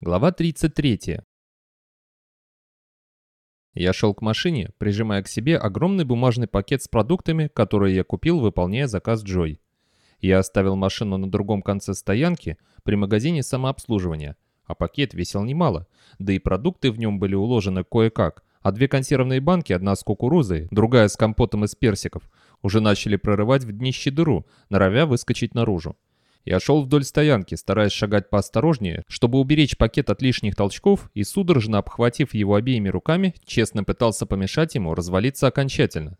Глава 33. Я шел к машине, прижимая к себе огромный бумажный пакет с продуктами, которые я купил, выполняя заказ Джой. Я оставил машину на другом конце стоянки при магазине самообслуживания, а пакет весил немало, да и продукты в нем были уложены кое-как, а две консервные банки, одна с кукурузой, другая с компотом из персиков, уже начали прорывать в днище дыру, норовя выскочить наружу. Я шел вдоль стоянки, стараясь шагать поосторожнее, чтобы уберечь пакет от лишних толчков и, судорожно обхватив его обеими руками, честно пытался помешать ему развалиться окончательно.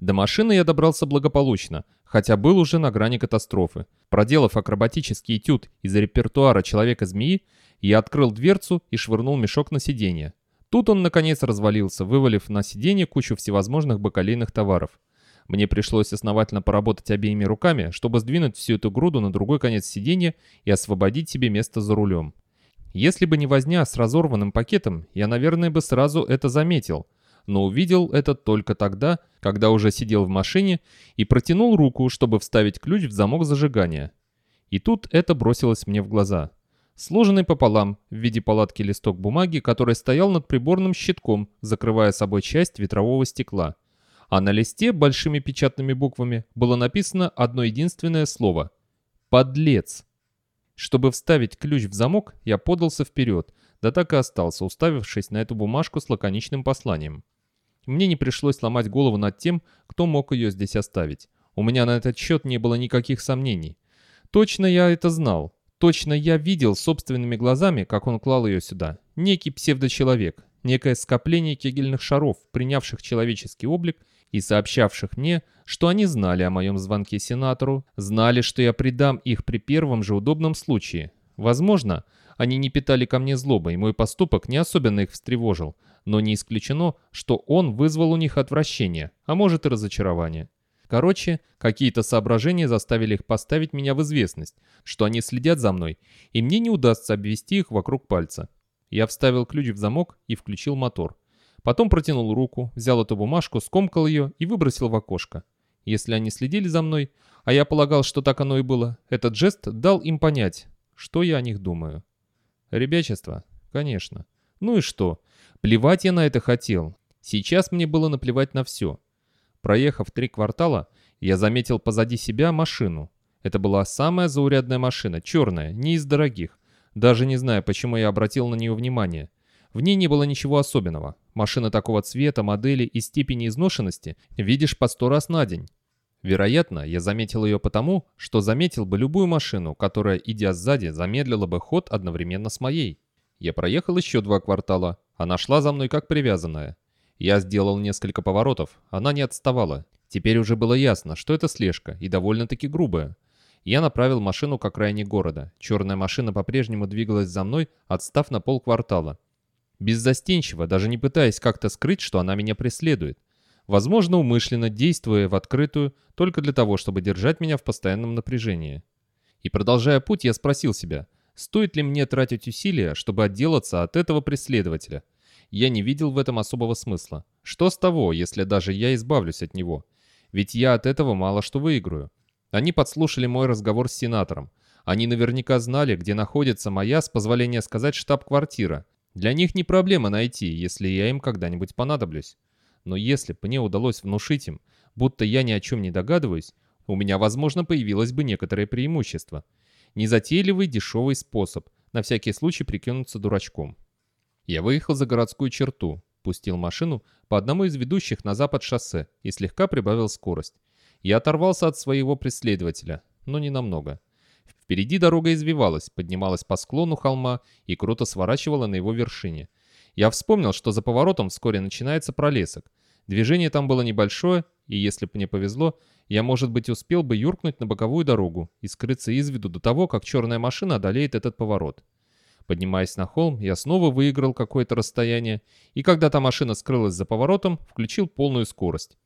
До машины я добрался благополучно, хотя был уже на грани катастрофы. Проделав акробатический этюд из репертуара Человека-змеи, я открыл дверцу и швырнул мешок на сиденье. Тут он, наконец, развалился, вывалив на сиденье кучу всевозможных бакалейных товаров. Мне пришлось основательно поработать обеими руками, чтобы сдвинуть всю эту груду на другой конец сиденья и освободить себе место за рулем. Если бы не возня с разорванным пакетом, я, наверное, бы сразу это заметил, но увидел это только тогда, когда уже сидел в машине и протянул руку, чтобы вставить ключ в замок зажигания. И тут это бросилось мне в глаза. Сложенный пополам в виде палатки листок бумаги, который стоял над приборным щитком, закрывая собой часть ветрового стекла а на листе большими печатными буквами было написано одно единственное слово «Подлец». Чтобы вставить ключ в замок, я подался вперед, да так и остался, уставившись на эту бумажку с лаконичным посланием. Мне не пришлось ломать голову над тем, кто мог ее здесь оставить. У меня на этот счет не было никаких сомнений. Точно я это знал. Точно я видел собственными глазами, как он клал ее сюда. Некий псевдочеловек, некое скопление кегельных шаров, принявших человеческий облик и сообщавших мне, что они знали о моем звонке сенатору, знали, что я предам их при первом же удобном случае. Возможно, они не питали ко мне злобы, и мой поступок не особенно их встревожил, но не исключено, что он вызвал у них отвращение, а может и разочарование. Короче, какие-то соображения заставили их поставить меня в известность, что они следят за мной, и мне не удастся обвести их вокруг пальца. Я вставил ключ в замок и включил мотор. Потом протянул руку, взял эту бумажку, скомкал ее и выбросил в окошко. Если они следили за мной, а я полагал, что так оно и было, этот жест дал им понять, что я о них думаю. Ребячество? Конечно. Ну и что? Плевать я на это хотел. Сейчас мне было наплевать на все. Проехав три квартала, я заметил позади себя машину. Это была самая заурядная машина, черная, не из дорогих. Даже не знаю, почему я обратил на нее внимание. В ней не было ничего особенного. Машина такого цвета, модели и степени изношенности видишь по сто раз на день. Вероятно, я заметил ее потому, что заметил бы любую машину, которая, идя сзади, замедлила бы ход одновременно с моей. Я проехал еще два квартала. Она шла за мной как привязанная. Я сделал несколько поворотов. Она не отставала. Теперь уже было ясно, что это слежка, и довольно-таки грубая. Я направил машину к окраине города. Черная машина по-прежнему двигалась за мной, отстав на полквартала. Беззастенчиво, даже не пытаясь как-то скрыть, что она меня преследует. Возможно, умышленно действуя в открытую, только для того, чтобы держать меня в постоянном напряжении. И продолжая путь, я спросил себя, стоит ли мне тратить усилия, чтобы отделаться от этого преследователя. Я не видел в этом особого смысла. Что с того, если даже я избавлюсь от него? Ведь я от этого мало что выиграю. Они подслушали мой разговор с сенатором. Они наверняка знали, где находится моя, с позволения сказать, штаб-квартира. Для них не проблема найти, если я им когда-нибудь понадоблюсь. Но если бы мне удалось внушить им, будто я ни о чем не догадываюсь, у меня, возможно, появилось бы некоторое преимущество. Незатейливый дешевый способ, на всякий случай прикинуться дурачком. Я выехал за городскую черту, пустил машину по одному из ведущих на запад шоссе и слегка прибавил скорость. Я оторвался от своего преследователя, но не намного. Впереди дорога извивалась, поднималась по склону холма и круто сворачивала на его вершине. Я вспомнил, что за поворотом вскоре начинается пролесок. Движение там было небольшое, и если бы мне повезло, я, может быть, успел бы юркнуть на боковую дорогу и скрыться из виду до того, как черная машина одолеет этот поворот. Поднимаясь на холм, я снова выиграл какое-то расстояние, и когда та машина скрылась за поворотом, включил полную скорость.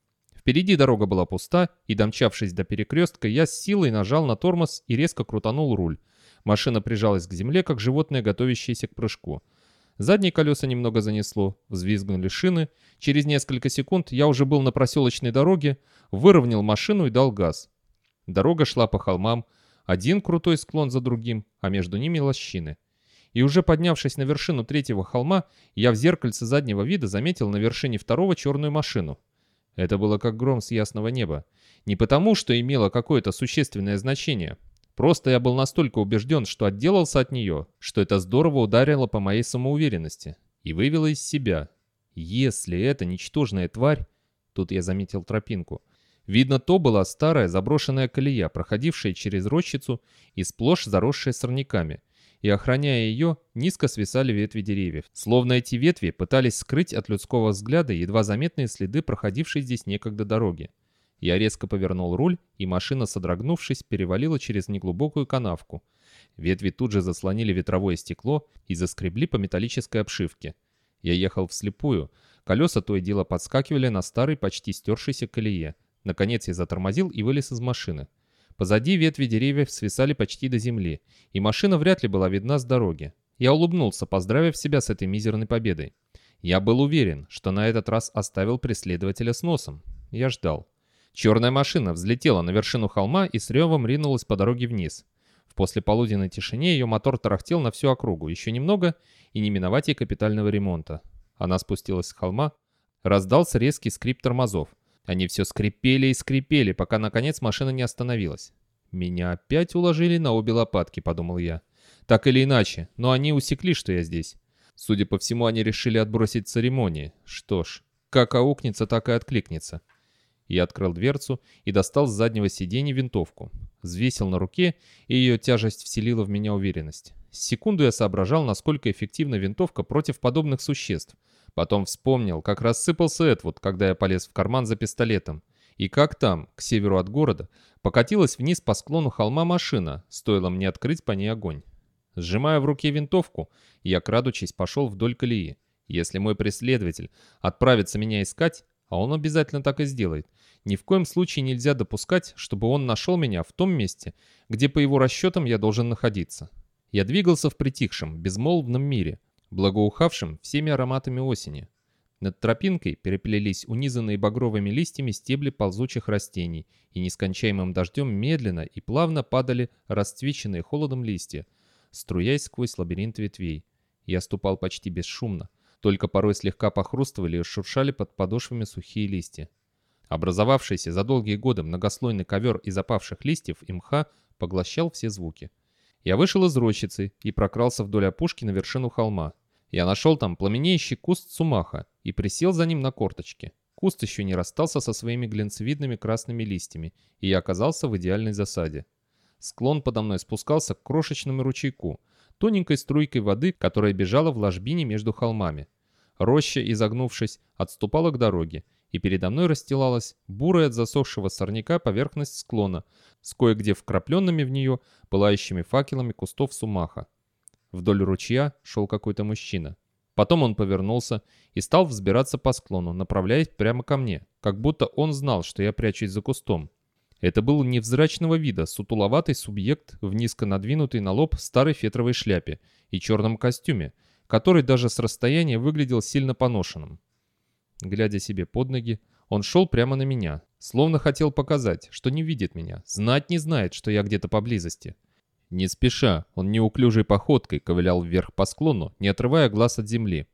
Впереди дорога была пуста, и домчавшись до перекрестка, я с силой нажал на тормоз и резко крутанул руль. Машина прижалась к земле, как животное, готовящееся к прыжку. Задние колеса немного занесло, взвизгнули шины. Через несколько секунд я уже был на проселочной дороге, выровнял машину и дал газ. Дорога шла по холмам, один крутой склон за другим, а между ними лощины. И уже поднявшись на вершину третьего холма, я в зеркальце заднего вида заметил на вершине второго черную машину. Это было как гром с ясного неба. Не потому, что имело какое-то существенное значение. Просто я был настолько убежден, что отделался от нее, что это здорово ударило по моей самоуверенности и вывело из себя. Если это ничтожная тварь... Тут я заметил тропинку. Видно, то была старая заброшенная колея, проходившая через рощицу и сплошь заросшая сорняками. И охраняя ее, низко свисали ветви деревьев. Словно эти ветви пытались скрыть от людского взгляда едва заметные следы проходившей здесь некогда дороги. Я резко повернул руль, и машина, содрогнувшись, перевалила через неглубокую канавку. Ветви тут же заслонили ветровое стекло и заскребли по металлической обшивке. Я ехал вслепую. Колеса то и дело подскакивали на старой, почти стершейся колее. Наконец я затормозил и вылез из машины. Позади ветви деревьев свисали почти до земли, и машина вряд ли была видна с дороги. Я улыбнулся, поздравив себя с этой мизерной победой. Я был уверен, что на этот раз оставил преследователя с носом. Я ждал. Черная машина взлетела на вершину холма и с ревом ринулась по дороге вниз. В послеполуденной тишине ее мотор тарахтел на всю округу, еще немного, и не миновать ей капитального ремонта. Она спустилась с холма, раздался резкий скрип тормозов. Они все скрипели и скрипели, пока наконец машина не остановилась. «Меня опять уложили на обе лопатки», — подумал я. «Так или иначе, но они усекли, что я здесь. Судя по всему, они решили отбросить церемонии. Что ж, как аукнется, так и откликнется». Я открыл дверцу и достал с заднего сиденья винтовку. Взвесил на руке, и ее тяжесть вселила в меня уверенность. Секунду я соображал, насколько эффективна винтовка против подобных существ. Потом вспомнил, как рассыпался Эдвуд, когда я полез в карман за пистолетом. И как там, к северу от города, покатилась вниз по склону холма машина, стоило мне открыть по ней огонь. Сжимая в руке винтовку, я, крадучись, пошел вдоль колеи. Если мой преследователь отправится меня искать, а он обязательно так и сделает. Ни в коем случае нельзя допускать, чтобы он нашел меня в том месте, где по его расчетам я должен находиться. Я двигался в притихшем, безмолвном мире, благоухавшем всеми ароматами осени. Над тропинкой переплелись унизанные багровыми листьями стебли ползучих растений, и нескончаемым дождем медленно и плавно падали расцвеченные холодом листья, струясь сквозь лабиринт ветвей. Я ступал почти бесшумно, только порой слегка похрустывали и шуршали под подошвами сухие листья. Образовавшийся за долгие годы многослойный ковер из опавших листьев и мха поглощал все звуки. Я вышел из рощицы и прокрался вдоль опушки на вершину холма. Я нашел там пламенеющий куст сумаха и присел за ним на корточки. Куст еще не расстался со своими глинцевидными красными листьями, и я оказался в идеальной засаде. Склон подо мной спускался к крошечному ручейку, тоненькой струйкой воды, которая бежала в ложбине между холмами. Роща, изогнувшись, отступала к дороге, и передо мной расстилалась бурая от засохшего сорняка поверхность склона с кое-где вкрапленными в нее пылающими факелами кустов сумаха. Вдоль ручья шел какой-то мужчина. Потом он повернулся и стал взбираться по склону, направляясь прямо ко мне, как будто он знал, что я прячусь за кустом. Это был невзрачного вида, сутуловатый субъект в низко надвинутой на лоб старой фетровой шляпе и черном костюме, который даже с расстояния выглядел сильно поношенным. Глядя себе под ноги, он шел прямо на меня, словно хотел показать, что не видит меня, знать не знает, что я где-то поблизости. Не спеша, он неуклюжей походкой ковылял вверх по склону, не отрывая глаз от земли.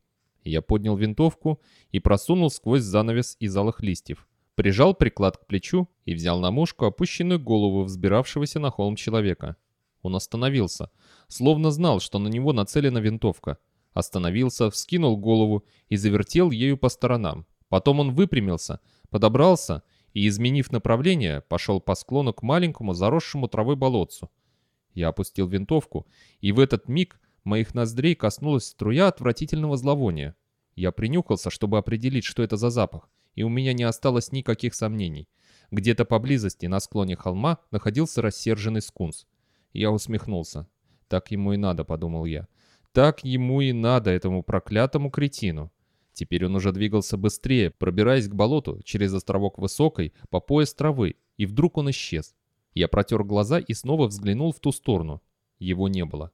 Я поднял винтовку и просунул сквозь занавес из алых листьев, прижал приклад к плечу и взял на мушку опущенную голову взбиравшегося на холм человека. Он остановился, словно знал, что на него нацелена винтовка, Остановился, вскинул голову и завертел ею по сторонам. Потом он выпрямился, подобрался и, изменив направление, пошел по склону к маленькому заросшему травой болотцу. Я опустил винтовку, и в этот миг моих ноздрей коснулась струя отвратительного зловония. Я принюхался, чтобы определить, что это за запах, и у меня не осталось никаких сомнений. Где-то поблизости, на склоне холма, находился рассерженный скунс. Я усмехнулся. «Так ему и надо», — подумал я. Так ему и надо, этому проклятому кретину. Теперь он уже двигался быстрее, пробираясь к болоту через островок высокой, по пояс травы, и вдруг он исчез. Я протер глаза и снова взглянул в ту сторону. Его не было.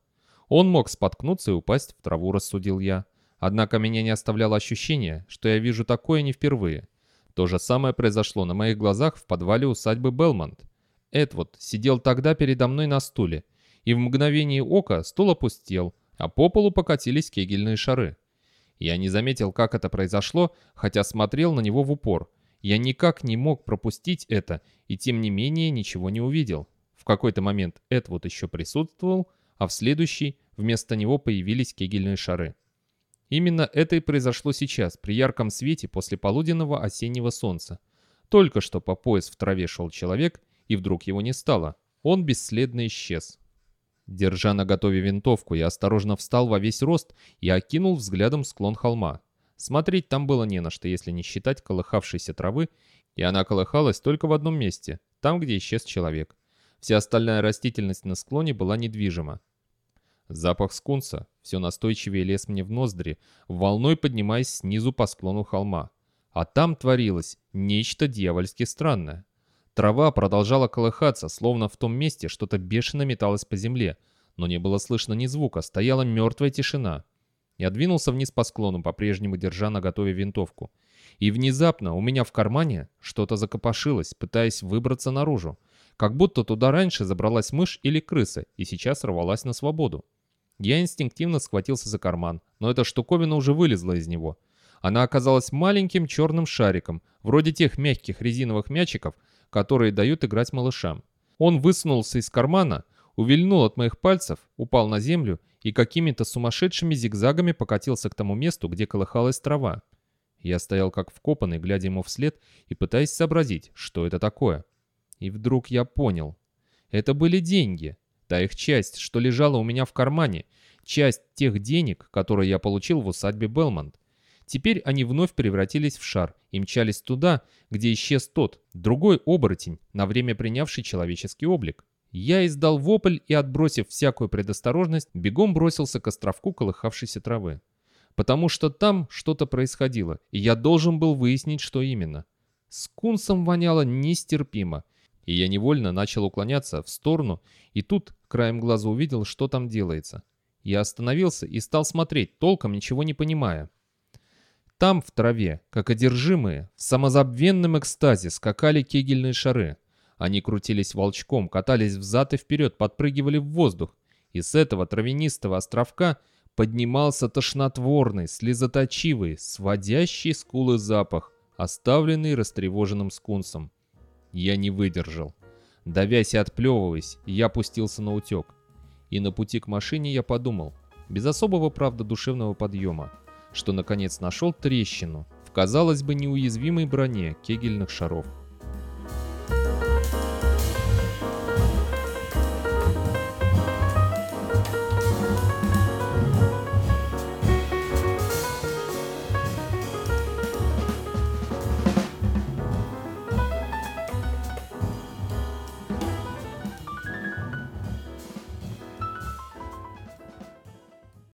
Он мог споткнуться и упасть в траву, рассудил я. Однако меня не оставляло ощущение, что я вижу такое не впервые. То же самое произошло на моих глазах в подвале усадьбы Белмонт. Эдвуд сидел тогда передо мной на стуле, и в мгновение ока стул опустел, а по полу покатились кегельные шары. Я не заметил, как это произошло, хотя смотрел на него в упор. Я никак не мог пропустить это, и тем не менее ничего не увидел. В какой-то момент Эдвуд еще присутствовал, а в следующий вместо него появились кегельные шары. Именно это и произошло сейчас, при ярком свете после полуденного осеннего солнца. Только что по пояс в траве шел человек, и вдруг его не стало. Он бесследно исчез. Держа на готове винтовку, я осторожно встал во весь рост и окинул взглядом склон холма. Смотреть там было не на что, если не считать колыхавшейся травы, и она колыхалась только в одном месте, там, где исчез человек. Вся остальная растительность на склоне была недвижима. Запах скунса все настойчивее лез мне в ноздри, волной поднимаясь снизу по склону холма. А там творилось нечто дьявольски странное. Трава продолжала колыхаться, словно в том месте что-то бешено металось по земле, но не было слышно ни звука, стояла мертвая тишина. Я двинулся вниз по склону, по-прежнему держа на готове винтовку. И внезапно у меня в кармане что-то закопошилось, пытаясь выбраться наружу. Как будто туда раньше забралась мышь или крыса, и сейчас рвалась на свободу. Я инстинктивно схватился за карман, но эта штуковина уже вылезла из него. Она оказалась маленьким черным шариком, вроде тех мягких резиновых мячиков, которые дают играть малышам. Он высунулся из кармана, увильнул от моих пальцев, упал на землю и какими-то сумасшедшими зигзагами покатился к тому месту, где колыхалась трава. Я стоял как вкопанный, глядя ему вслед и пытаясь сообразить, что это такое. И вдруг я понял. Это были деньги. Та их часть, что лежала у меня в кармане. Часть тех денег, которые я получил в усадьбе Белмонт. Теперь они вновь превратились в шар и мчались туда, где исчез тот, другой оборотень, на время принявший человеческий облик. Я издал вопль и, отбросив всякую предосторожность, бегом бросился к островку колыхавшейся травы. Потому что там что-то происходило, и я должен был выяснить, что именно. С кунсом воняло нестерпимо, и я невольно начал уклоняться в сторону, и тут краем глаза увидел, что там делается. Я остановился и стал смотреть, толком ничего не понимая. Там, в траве, как одержимые, в самозабвенном экстазе скакали кегельные шары. Они крутились волчком, катались взад и вперед, подпрыгивали в воздух. И с этого травянистого островка поднимался тошнотворный, слезоточивый, сводящий скулы запах, оставленный растревоженным скунсом. Я не выдержал. Давясь и отплевываясь, я пустился на утек. И на пути к машине я подумал, без особого, правда, душевного подъема, что наконец нашел трещину в, казалось бы, неуязвимой броне кегельных шаров.